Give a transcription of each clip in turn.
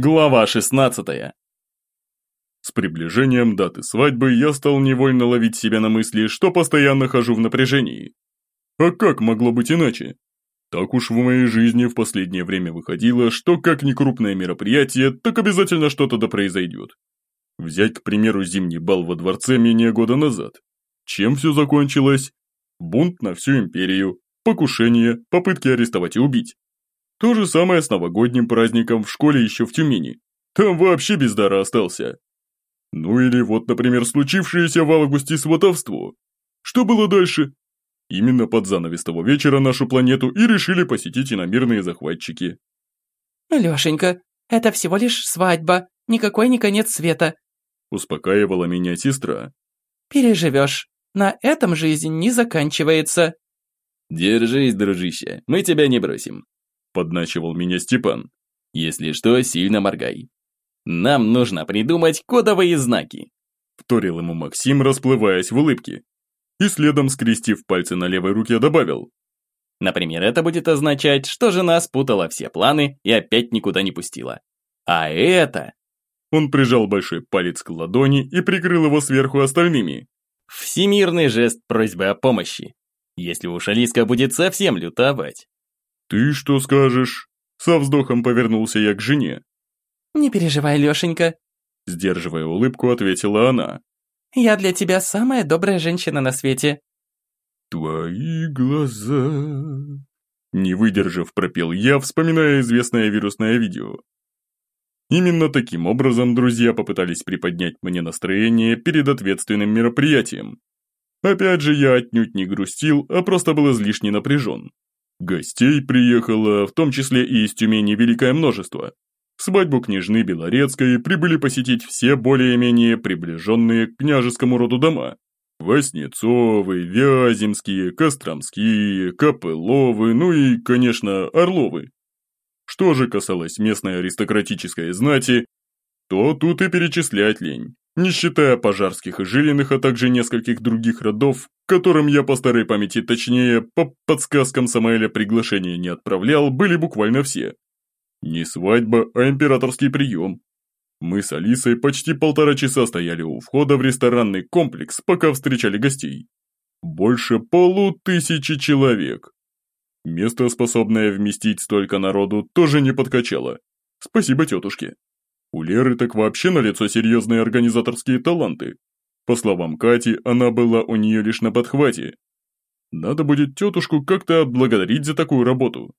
Глава 16 С приближением даты свадьбы я стал невольно ловить себя на мысли, что постоянно хожу в напряжении. А как могло быть иначе? Так уж в моей жизни в последнее время выходило, что как ни крупное мероприятие, так обязательно что-то да произойдет. Взять, к примеру, зимний бал во дворце менее года назад. Чем все закончилось? Бунт на всю империю, покушение, попытки арестовать и убить. То же самое с новогодним праздником в школе еще в Тюмени. Там вообще без дара остался. Ну или вот, например, случившееся в августе сватовство. Что было дальше? Именно под занавес того вечера нашу планету и решили посетить иномирные захватчики. «Лешенька, это всего лишь свадьба, никакой не конец света», успокаивала меня сестра. «Переживешь, на этом жизнь не заканчивается». «Держись, дружище, мы тебя не бросим», подначивал меня Степан. «Если что, сильно моргай. Нам нужно придумать кодовые знаки», вторил ему Максим, расплываясь в улыбке. И следом, скрестив пальцы на левой руке, добавил. Например, это будет означать, что жена спутала все планы и опять никуда не пустила. А это... Он прижал большой палец к ладони и прикрыл его сверху остальными. Всемирный жест просьбы о помощи. Если уж Алиска будет совсем лютовать. «Ты что скажешь?» Со вздохом повернулся я к жене. «Не переживай, Лешенька», сдерживая улыбку, ответила она. «Я для тебя самая добрая женщина на свете». «Твои глаза...» Не выдержав, пропел я, вспоминая известное вирусное видео. Именно таким образом друзья попытались приподнять мне настроение перед ответственным мероприятием. Опять же, я отнюдь не грустил, а просто был излишне напряжен. Гостей приехало, в том числе и из Тюмени, великое множество. Свадьбу княжны Белорецкой прибыли посетить все более-менее приближенные к княжескому роду дома. Воснецовы, Вяземские, Костромские, Копыловы, ну и, конечно, Орловы. Что же касалось местной аристократической знати, то тут и перечислять лень не считая пожарских и жилиных, а также нескольких других родов, которым я по старой памяти, точнее, по подсказкам Самаэля приглашения не отправлял, были буквально все. Не свадьба, а императорский прием. Мы с Алисой почти полтора часа стояли у входа в ресторанный комплекс, пока встречали гостей. Больше полутысячи человек. Место, способное вместить столько народу, тоже не подкачало. Спасибо тетушке. У Леры так вообще на лицо серьезные организаторские таланты. По словам Кати, она была у нее лишь на подхвате. Надо будет тетушку как-то отблагодарить за такую работу.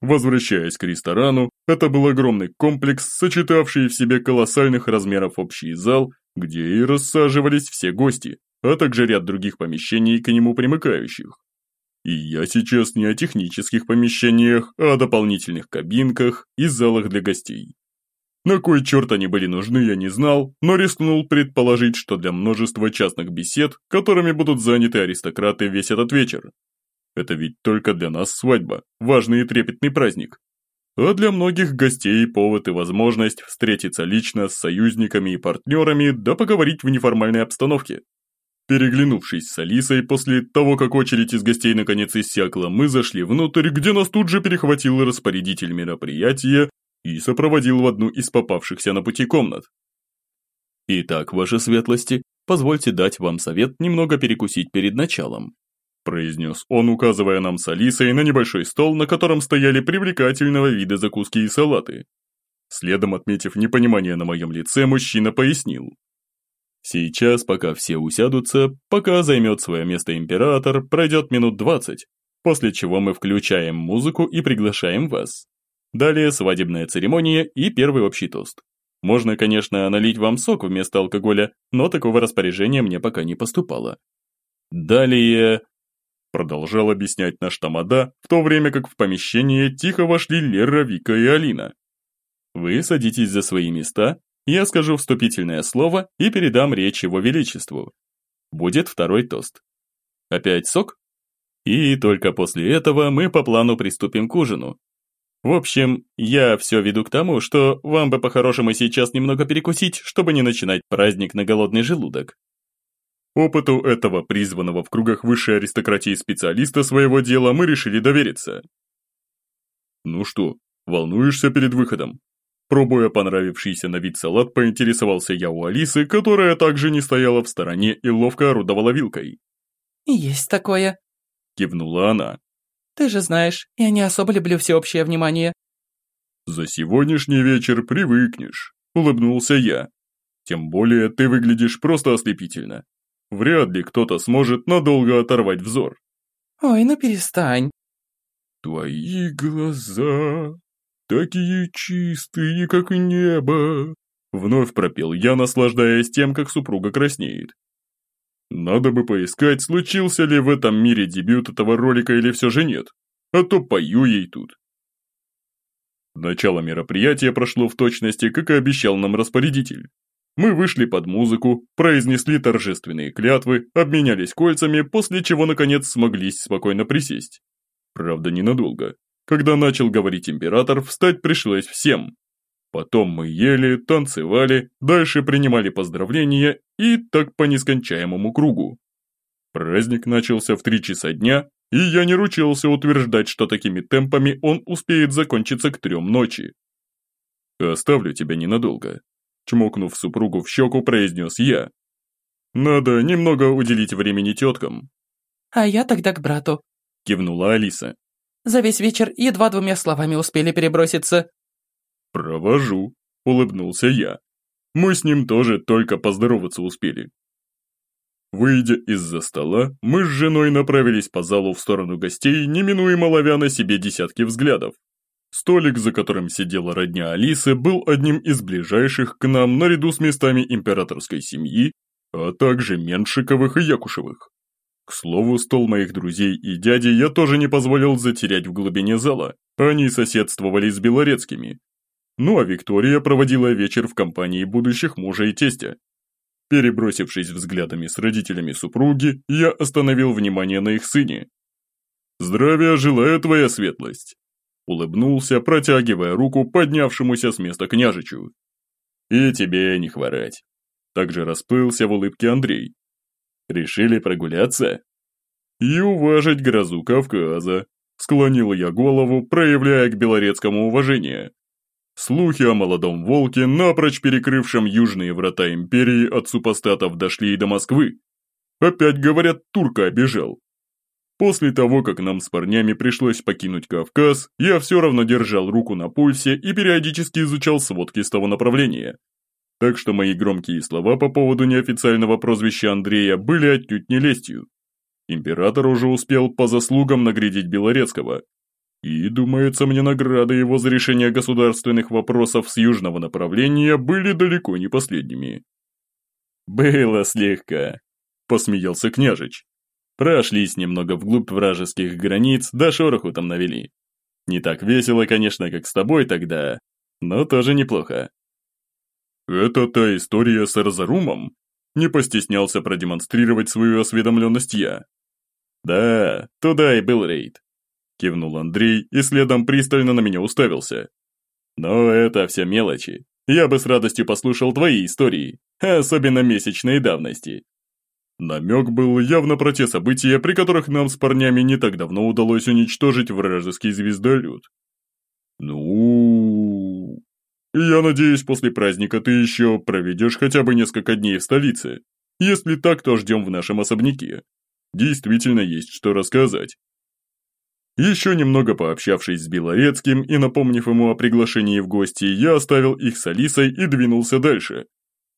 Возвращаясь к ресторану, это был огромный комплекс, сочетавший в себе колоссальных размеров общий зал, где и рассаживались все гости, а также ряд других помещений к нему примыкающих. И я сейчас не о технических помещениях, а о дополнительных кабинках и залах для гостей. На кой черт они были нужны, я не знал, но рискнул предположить, что для множества частных бесед, которыми будут заняты аристократы весь этот вечер. Это ведь только для нас свадьба, важный и трепетный праздник. А для многих гостей повод и возможность встретиться лично с союзниками и партнерами, да поговорить в неформальной обстановке. Переглянувшись с Алисой после того, как очередь из гостей наконец иссякла, мы зашли внутрь, где нас тут же перехватил распорядитель мероприятия и сопроводил в одну из попавшихся на пути комнат. «Итак, ваши светлости, позвольте дать вам совет немного перекусить перед началом», произнес он, указывая нам с Алисой на небольшой стол, на котором стояли привлекательного вида закуски и салаты. Следом, отметив непонимание на моем лице, мужчина пояснил. Сейчас, пока все усядутся, пока займет свое место император, пройдет минут двадцать, после чего мы включаем музыку и приглашаем вас. Далее свадебная церемония и первый общий тост. Можно, конечно, налить вам сок вместо алкоголя, но такого распоряжения мне пока не поступало. Далее... Продолжал объяснять наш тамада, в то время как в помещение тихо вошли Лера, Вика и Алина. Вы садитесь за свои места, я скажу вступительное слово и передам речь его величеству. Будет второй тост. Опять сок? И только после этого мы по плану приступим к ужину, в общем, я все веду к тому, что вам бы по-хорошему сейчас немного перекусить, чтобы не начинать праздник на голодный желудок. Опыту этого призванного в кругах высшей аристократии специалиста своего дела мы решили довериться. Ну что, волнуешься перед выходом? Пробуя понравившийся на вид салат, поинтересовался я у Алисы, которая также не стояла в стороне и ловко орудовала вилкой. «Есть такое», – кивнула она. «Ты же знаешь, я не особо люблю всеобщее внимание». «За сегодняшний вечер привыкнешь», – улыбнулся я. «Тем более ты выглядишь просто ослепительно. Вряд ли кто-то сможет надолго оторвать взор». «Ой, ну перестань». «Твои глаза такие чистые, как небо!» Вновь пропел я, наслаждаясь тем, как супруга краснеет. Надо бы поискать, случился ли в этом мире дебют этого ролика или все же нет, а то пою ей тут. Начало мероприятия прошло в точности, как и обещал нам распорядитель. Мы вышли под музыку, произнесли торжественные клятвы, обменялись кольцами, после чего наконец смогли спокойно присесть. Правда, ненадолго. Когда начал говорить император, встать пришлось всем. Потом мы ели, танцевали, дальше принимали поздравления и так по нескончаемому кругу. Праздник начался в три часа дня, и я не ручился утверждать, что такими темпами он успеет закончиться к трем ночи. «Оставлю тебя ненадолго», – чмокнув супругу в щеку, произнес я. «Надо немного уделить времени теткам». «А я тогда к брату», – кивнула Алиса. За весь вечер едва двумя словами успели переброситься». «Провожу», — улыбнулся я. «Мы с ним тоже только поздороваться успели». Выйдя из-за стола, мы с женой направились по залу в сторону гостей, неминуемо ловя на себе десятки взглядов. Столик, за которым сидела родня Алисы, был одним из ближайших к нам наряду с местами императорской семьи, а также Меншиковых и Якушевых. К слову, стол моих друзей и дяди я тоже не позволил затерять в глубине зала, они соседствовали с Белорецкими. Ну а Виктория проводила вечер в компании будущих мужа и тестя. Перебросившись взглядами с родителями супруги, я остановил внимание на их сыне. «Здравия желаю, твоя светлость!» Улыбнулся, протягивая руку поднявшемуся с места княжичу. «И тебе не хворать!» Также расплылся в улыбке Андрей, Решили прогуляться? И уважить грозу Кавказа. Склонил я голову, проявляя к Белорецкому уважение. Слухи о молодом волке, напрочь перекрывшем южные врата империи от супостатов, дошли и до Москвы. Опять, говорят, турка обижал. После того, как нам с парнями пришлось покинуть Кавказ, я все равно держал руку на пульсе и периодически изучал сводки с того направления. Так что мои громкие слова по поводу неофициального прозвища Андрея были отнюдь не лестью. Император уже успел по заслугам наградить Белорецкого. И, думается мне, награды его за решение государственных вопросов с южного направления были далеко не последними. «Было слегка», – посмеялся княжич. Прошлись немного вглубь вражеских границ, да шороху там навели. Не так весело, конечно, как с тобой тогда, но тоже неплохо. «Это та история с Эрзарумом?» Не постеснялся продемонстрировать свою осведомленность я. «Да, туда и был рейд», – кивнул Андрей и следом пристально на меня уставился. «Но это все мелочи. Я бы с радостью послушал твои истории, особенно месячной давности». Намек был явно про те события, при которых нам с парнями не так давно удалось уничтожить вражеский звездолет. «Ну...» Я надеюсь, после праздника ты еще проведешь хотя бы несколько дней в столице. Если так, то ждем в нашем особняке. Действительно есть что рассказать. Еще немного пообщавшись с Белорецким и напомнив ему о приглашении в гости, я оставил их с Алисой и двинулся дальше.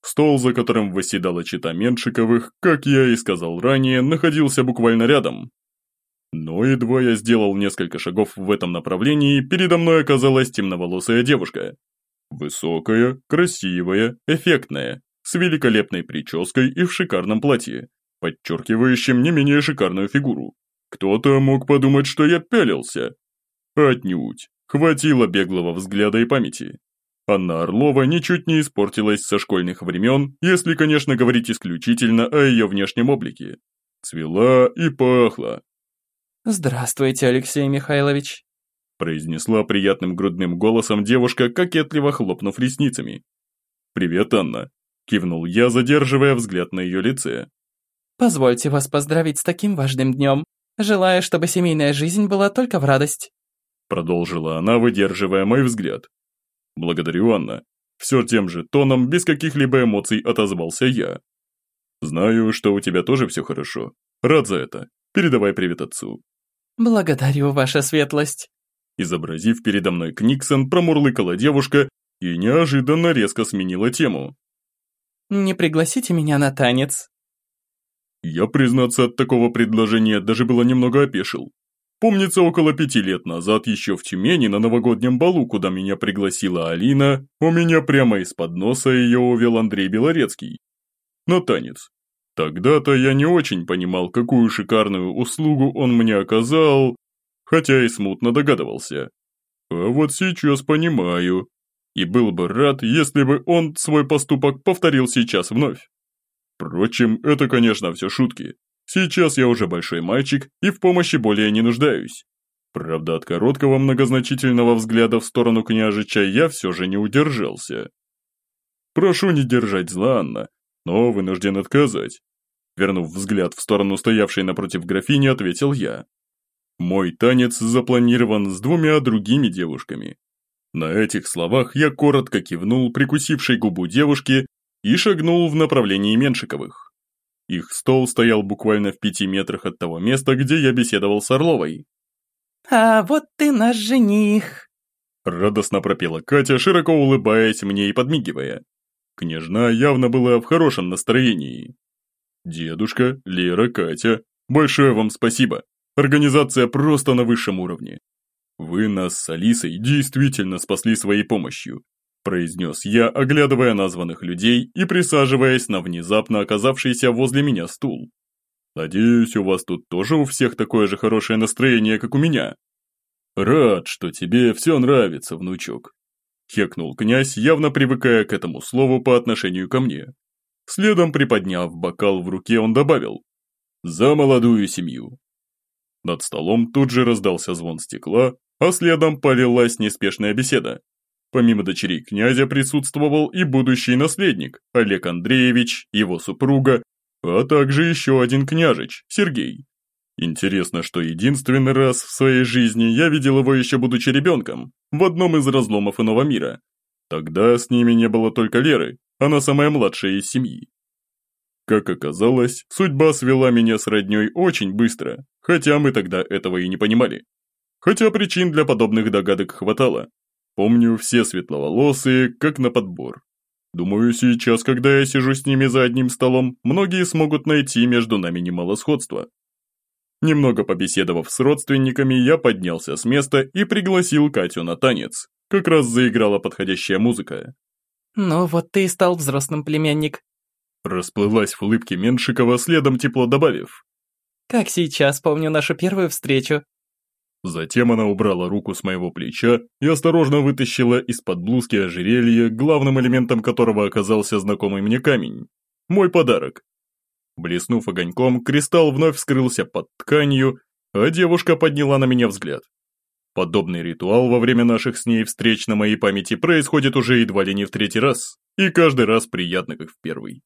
Стол, за которым восседала чита Меншиковых, как я и сказал ранее, находился буквально рядом. Но едва я сделал несколько шагов в этом направлении, передо мной оказалась темноволосая девушка. Высокая, красивая, эффектная, с великолепной прической и в шикарном платье, подчеркивающем не менее шикарную фигуру. Кто-то мог подумать, что я пялился. Отнюдь. Хватило беглого взгляда и памяти. Анна Орлова ничуть не испортилась со школьных времен, если, конечно, говорить исключительно о ее внешнем облике. Цвела и пахла. «Здравствуйте, Алексей Михайлович», произнесла приятным грудным голосом девушка, кокетливо хлопнув ресницами. «Привет, Анна», – кивнул я, задерживая взгляд на ее лице. «Позвольте вас поздравить с таким важным днем. Желаю, чтобы семейная жизнь была только в радость», – продолжила она, выдерживая мой взгляд. Благодарю, Анна. Все тем же тоном, без каких-либо эмоций отозвался я. Знаю, что у тебя тоже все хорошо. Рад за это. Передавай привет отцу. Благодарю, ваша светлость. Изобразив передо мной Книксон, промурлыкала девушка и неожиданно резко сменила тему. «Не пригласите меня на танец?» Я, признаться, от такого предложения даже было немного опешил. Помнится, около пяти лет назад, еще в Тюмени, на новогоднем балу, куда меня пригласила Алина, у меня прямо из-под носа ее увел Андрей Белорецкий. На танец. Тогда-то я не очень понимал, какую шикарную услугу он мне оказал, хотя и смутно догадывался. А вот сейчас понимаю. И был бы рад, если бы он свой поступок повторил сейчас вновь. Впрочем, это, конечно, все шутки. Сейчас я уже большой мальчик и в помощи более не нуждаюсь. Правда, от короткого многозначительного взгляда в сторону княжича я все же не удержался. Прошу не держать зла, Анна, но вынужден отказать. Вернув взгляд в сторону стоявшей напротив графини, ответил я. Мой танец запланирован с двумя другими девушками. На этих словах я коротко кивнул прикусившей губу девушке и шагнул в направлении Меншиковых. Их стол стоял буквально в пяти метрах от того места, где я беседовал с Орловой. «А вот ты наш жених!» Радостно пропела Катя, широко улыбаясь мне и подмигивая. Княжна явно была в хорошем настроении. «Дедушка, Лера, Катя, большое вам спасибо. Организация просто на высшем уровне. Вы нас с Алисой действительно спасли своей помощью», произнес я, оглядывая названных людей и присаживаясь на внезапно оказавшийся возле меня стул. «Надеюсь, у вас тут тоже у всех такое же хорошее настроение, как у меня». «Рад, что тебе все нравится, внучок», хекнул князь, явно привыкая к этому слову по отношению ко мне. Следом приподняв бокал в руке, он добавил «За молодую семью». Над столом тут же раздался звон стекла, а следом полилась неспешная беседа. Помимо дочерей князя присутствовал и будущий наследник, Олег Андреевич, его супруга, а также еще один княжич, Сергей. Интересно, что единственный раз в своей жизни я видел его еще будучи ребенком, в одном из разломов иного мира. Тогда с ними не было только Леры, она самая младшая из семьи. Как оказалось, судьба свела меня с родней очень быстро, хотя мы тогда этого и не понимали. Хотя причин для подобных догадок хватало. Помню, все светловолосые, как на подбор. Думаю, сейчас, когда я сижу с ними за одним столом, многие смогут найти между нами немало сходства. Немного побеседовав с родственниками, я поднялся с места и пригласил Катю на танец. Как раз заиграла подходящая музыка. «Ну вот ты и стал взрослым племянник». Расплылась в улыбке Меншикова, следом тепло добавив. «Как сейчас помню нашу первую встречу». Затем она убрала руку с моего плеча и осторожно вытащила из-под блузки ожерелье, главным элементом которого оказался знакомый мне камень. Мой подарок. Блеснув огоньком, кристалл вновь скрылся под тканью, а девушка подняла на меня взгляд. Подобный ритуал во время наших с ней встреч на моей памяти происходит уже едва ли не в третий раз, и каждый раз приятно, как в первый.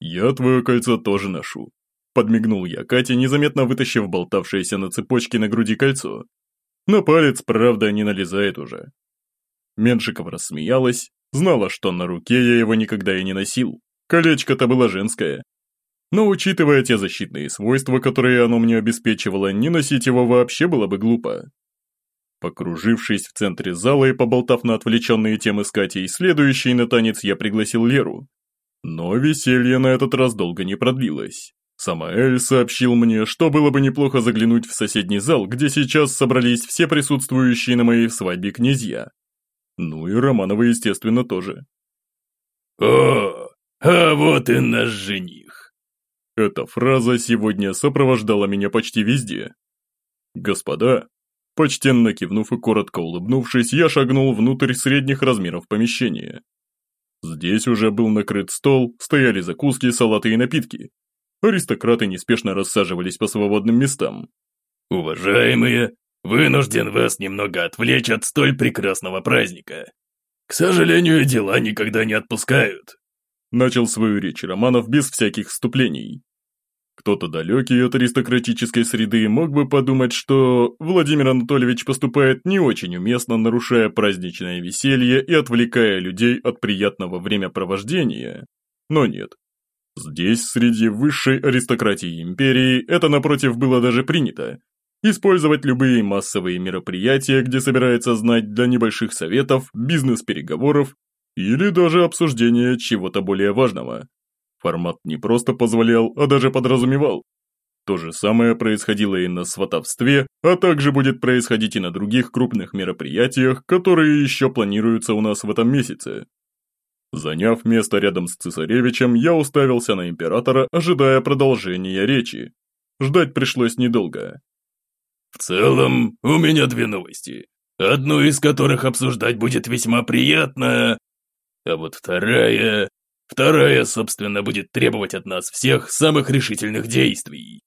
«Я твое кольцо тоже ношу», – подмигнул я Кате, незаметно вытащив болтавшееся на цепочке на груди кольцо. На палец, правда, не налезает уже. Меншикова рассмеялась, знала, что на руке я его никогда и не носил. Колечко-то было женское, но учитывая те защитные свойства, которые оно мне обеспечивало, не носить его вообще было бы глупо. Покружившись в центре зала и поболтав на отвлеченные темы с Катей, следующий на танец я пригласил Леру. Но веселье на этот раз долго не продлилось. Самаэль сообщил мне, что было бы неплохо заглянуть в соседний зал, где сейчас собрались все присутствующие на моей свадьбе князья. Ну и Романова, естественно, тоже. «О, а вот и наш жених!» Эта фраза сегодня сопровождала меня почти везде. «Господа!» Почтенно кивнув и коротко улыбнувшись, я шагнул внутрь средних размеров помещения. Здесь уже был накрыт стол, стояли закуски, салаты и напитки. Аристократы неспешно рассаживались по свободным местам. «Уважаемые, вынужден вас немного отвлечь от столь прекрасного праздника. К сожалению, дела никогда не отпускают». Начал свою речь Романов без всяких вступлений. Кто-то далекий от аристократической среды мог бы подумать, что Владимир Анатольевич поступает не очень уместно, нарушая праздничное веселье и отвлекая людей от приятного времяпровождения. Но нет. Здесь, среди высшей аристократии империи, это напротив было даже принято. Использовать любые массовые мероприятия, где собирается знать для небольших советов, бизнес-переговоров или даже обсуждения чего-то более важного. Формат не просто позволял, а даже подразумевал. То же самое происходило и на сватовстве, а также будет происходить и на других крупных мероприятиях, которые еще планируются у нас в этом месяце. Заняв место рядом с цесаревичем, я уставился на императора, ожидая продолжения речи. Ждать пришлось недолго. «В целом, у меня две новости, одну из которых обсуждать будет весьма приятно, а вот вторая... Вторая, собственно, будет требовать от нас всех самых решительных действий.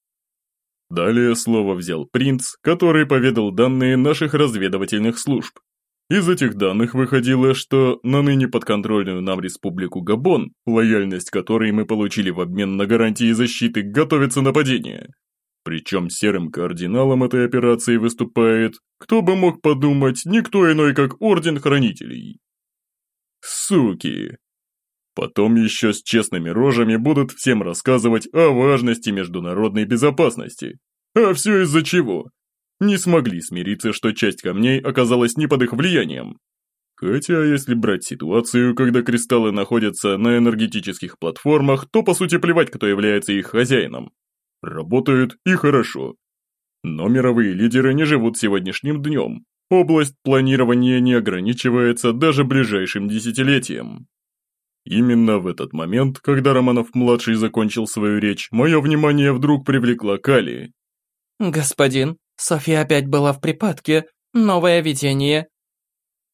Далее слово взял принц, который поведал данные наших разведывательных служб. Из этих данных выходило, что на ныне подконтрольную нам республику Габон, лояльность которой мы получили в обмен на гарантии защиты, готовится нападение. Причем серым кардиналом этой операции выступает, кто бы мог подумать, никто иной, как Орден Хранителей. Суки, Потом еще с честными рожами будут всем рассказывать о важности международной безопасности. А все из-за чего? Не смогли смириться, что часть камней оказалась не под их влиянием. Хотя, если брать ситуацию, когда кристаллы находятся на энергетических платформах, то по сути плевать, кто является их хозяином. Работают и хорошо. Но мировые лидеры не живут сегодняшним днем. Область планирования не ограничивается даже ближайшим десятилетием. Именно в этот момент, когда Романов-младший закончил свою речь, мое внимание вдруг привлекла Кали. «Господин, Софья опять была в припадке. Новое видение».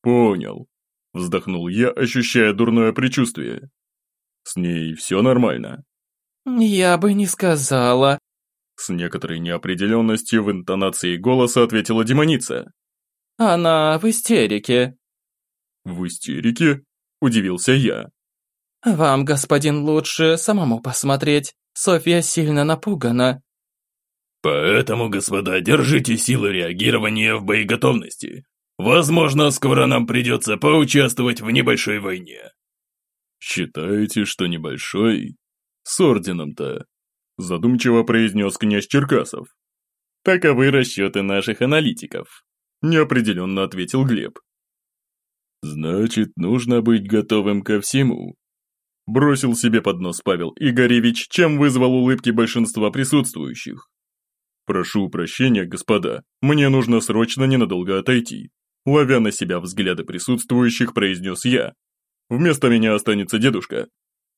«Понял», – вздохнул я, ощущая дурное предчувствие. «С ней все нормально?» «Я бы не сказала». С некоторой неопределенностью в интонации голоса ответила демоница. «Она в истерике». «В истерике?» – удивился я. «Вам, господин, лучше самому посмотреть. Софья сильно напугана». «Поэтому, господа, держите силы реагирования в боеготовности. Возможно, скоро нам придется поучаствовать в небольшой войне». «Считаете, что небольшой? С орденом-то?» Задумчиво произнес князь Черкасов. «Таковы расчеты наших аналитиков», неопределенно ответил Глеб. «Значит, нужно быть готовым ко всему», Бросил себе под нос Павел Игоревич, чем вызвал улыбки большинства присутствующих. «Прошу прощения, господа, мне нужно срочно ненадолго отойти», ловя на себя взгляды присутствующих, произнес я. «Вместо меня останется дедушка».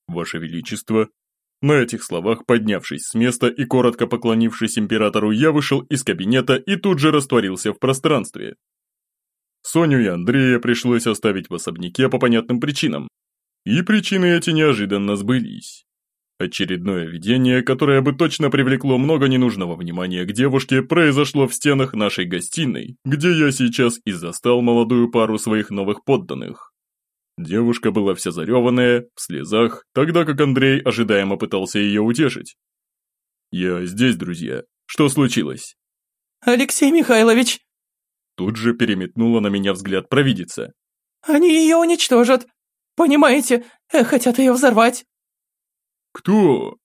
«Ваше Величество». На этих словах, поднявшись с места и коротко поклонившись императору, я вышел из кабинета и тут же растворился в пространстве. Соню и Андрея пришлось оставить в особняке по понятным причинам, и причины эти неожиданно сбылись. Очередное видение, которое бы точно привлекло много ненужного внимания к девушке, произошло в стенах нашей гостиной, где я сейчас и застал молодую пару своих новых подданных. Девушка была вся зареванная, в слезах, тогда как Андрей ожидаемо пытался ее утешить. «Я здесь, друзья. Что случилось?» «Алексей Михайлович!» Тут же переметнула на меня взгляд провидица. «Они ее уничтожат. Понимаете, э, хотят ее взорвать». «Кто?»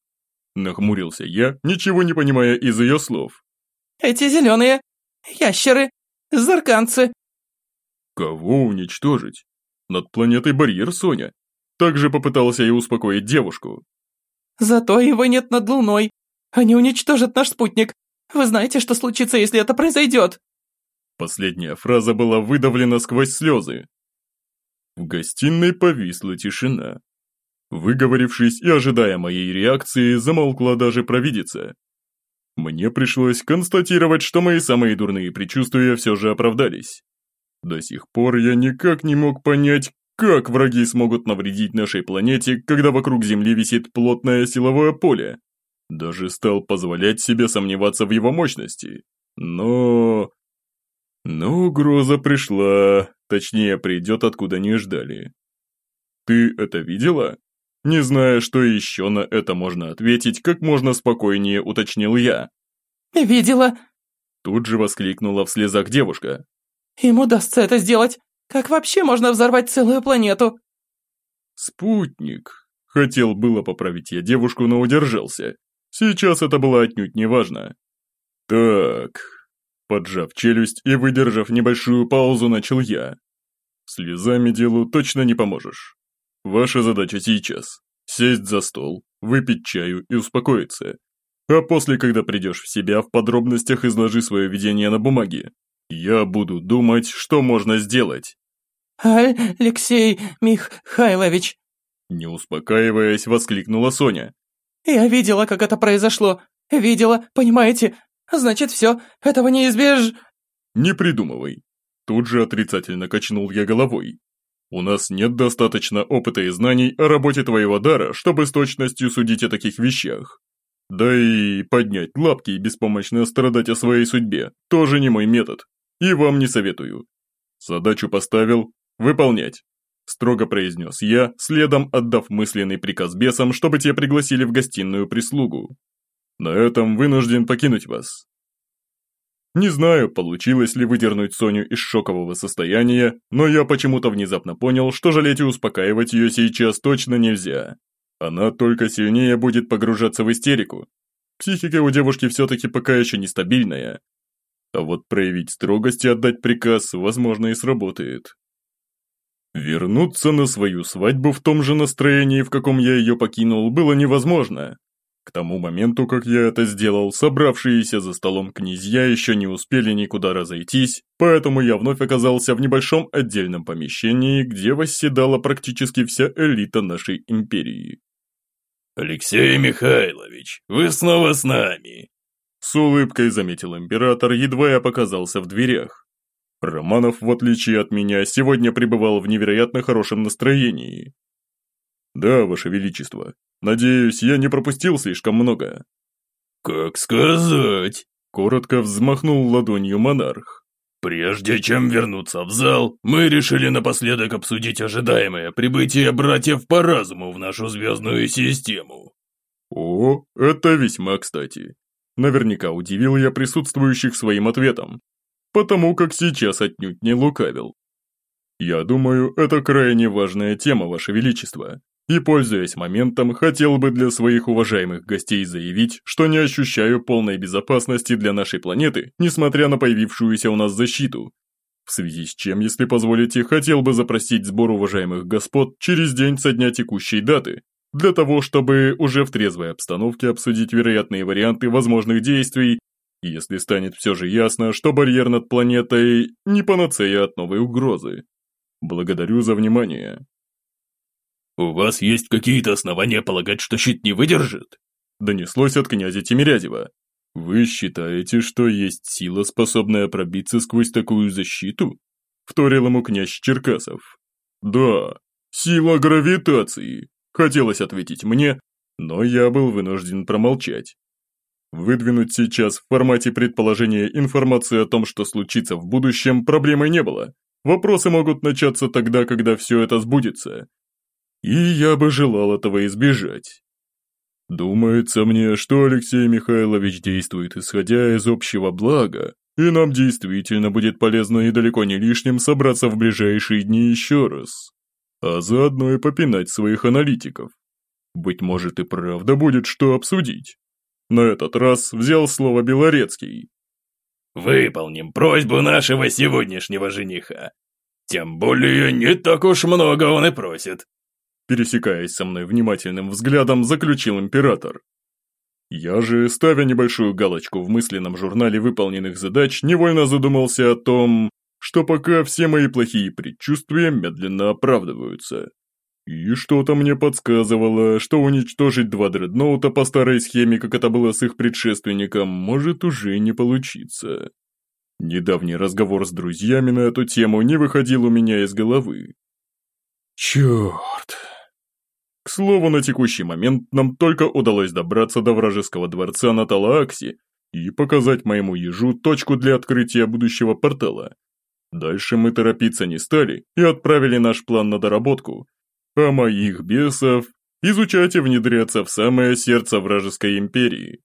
Нахмурился я, ничего не понимая из ее слов. «Эти зеленые, ящеры, зарканцы». «Кого уничтожить? Над планетой барьер, Соня?» Также попытался я успокоить девушку. «Зато его нет над Луной. Они уничтожат наш спутник. Вы знаете, что случится, если это произойдет?» Последняя фраза была выдавлена сквозь слезы. В гостиной повисла тишина. Выговорившись и ожидая моей реакции, замолкла даже провидица. Мне пришлось констатировать, что мои самые дурные предчувствия все же оправдались. До сих пор я никак не мог понять, как враги смогут навредить нашей планете, когда вокруг Земли висит плотное силовое поле. Даже стал позволять себе сомневаться в его мощности. Но... Но угроза пришла, точнее придет откуда не ждали. «Ты это видела?» Не зная, что еще на это можно ответить, как можно спокойнее уточнил я. «Видела!» Тут же воскликнула в слезах девушка. «Им удастся это сделать! Как вообще можно взорвать целую планету?» «Спутник!» Хотел было поправить я девушку, но удержался. Сейчас это было отнюдь не важно. «Так...» Поджав челюсть и выдержав небольшую паузу, начал я. «Слезами делу точно не поможешь. Ваша задача сейчас – сесть за стол, выпить чаю и успокоиться. А после, когда придешь в себя, в подробностях изложи свое видение на бумаге. Я буду думать, что можно сделать». «Алексей Михайлович!» Не успокаиваясь, воскликнула Соня. «Я видела, как это произошло. Видела, понимаете? Значит, все, этого неизбеж...» «Не придумывай». Тут же отрицательно качнул я головой. «У нас нет достаточно опыта и знаний о работе твоего дара, чтобы с точностью судить о таких вещах. Да и поднять лапки и беспомощно страдать о своей судьбе тоже не мой метод, и вам не советую. Задачу поставил – выполнять. Строго произнес я, следом отдав мысленный приказ бесам, чтобы те пригласили в гостиную прислугу. На этом вынужден покинуть вас. Не знаю, получилось ли выдернуть Соню из шокового состояния, но я почему-то внезапно понял, что жалеть и успокаивать ее сейчас точно нельзя. Она только сильнее будет погружаться в истерику. Психика у девушки все-таки пока еще нестабильная. А вот проявить строгость и отдать приказ, возможно, и сработает. Вернуться на свою свадьбу в том же настроении, в каком я ее покинул, было невозможно. К тому моменту, как я это сделал, собравшиеся за столом князья еще не успели никуда разойтись, поэтому я вновь оказался в небольшом отдельном помещении, где восседала практически вся элита нашей империи. «Алексей Михайлович, вы снова с нами!» С улыбкой заметил император, едва я показался в дверях. Романов, в отличие от меня, сегодня пребывал в невероятно хорошем настроении. «Да, Ваше Величество. Надеюсь, я не пропустил слишком много». «Как сказать?» – коротко взмахнул ладонью монарх. «Прежде чем вернуться в зал, мы решили напоследок обсудить ожидаемое прибытие братьев по разуму в нашу звездную систему». «О, это весьма кстати. Наверняка удивил я присутствующих своим ответом, потому как сейчас отнюдь не лукавил. Я думаю, это крайне важная тема, Ваше Величество, и, пользуясь моментом, хотел бы для своих уважаемых гостей заявить, что не ощущаю полной безопасности для нашей планеты, несмотря на появившуюся у нас защиту. В связи с чем, если позволите, хотел бы запросить сбор уважаемых господ через день со дня текущей даты, для того, чтобы уже в трезвой обстановке обсудить вероятные варианты возможных действий если станет все же ясно, что барьер над планетой не панацея от новой угрозы. Благодарю за внимание. «У вас есть какие-то основания полагать, что щит не выдержит?» Донеслось от князя Тимирязева. «Вы считаете, что есть сила, способная пробиться сквозь такую защиту?» Вторил ему князь Черкасов. «Да, сила гравитации», хотелось ответить мне, но я был вынужден промолчать. Выдвинуть сейчас в формате предположения информацию о том, что случится в будущем, проблемой не было. Вопросы могут начаться тогда, когда все это сбудется. И я бы желал этого избежать. Думается мне, что Алексей Михайлович действует исходя из общего блага, и нам действительно будет полезно и далеко не лишним собраться в ближайшие дни еще раз. А заодно и попинать своих аналитиков. Быть может и правда будет что обсудить. На этот раз взял слово Белорецкий. «Выполним просьбу нашего сегодняшнего жениха. Тем более не так уж много он и просит». Пересекаясь со мной внимательным взглядом, заключил император. Я же, ставя небольшую галочку в мысленном журнале выполненных задач, невольно задумался о том, что пока все мои плохие предчувствия медленно оправдываются. И что-то мне подсказывало, что уничтожить два дредноута по старой схеме, как это было с их предшественником, может уже не получиться. Недавний разговор с друзьями на эту тему не выходил у меня из головы. Черт. К слову, на текущий момент нам только удалось добраться до вражеского дворца на Талааксе и показать моему ежу точку для открытия будущего портала. Дальше мы торопиться не стали и отправили наш план на доработку, а моих бесов изучать и внедряться в самое сердце вражеской империи.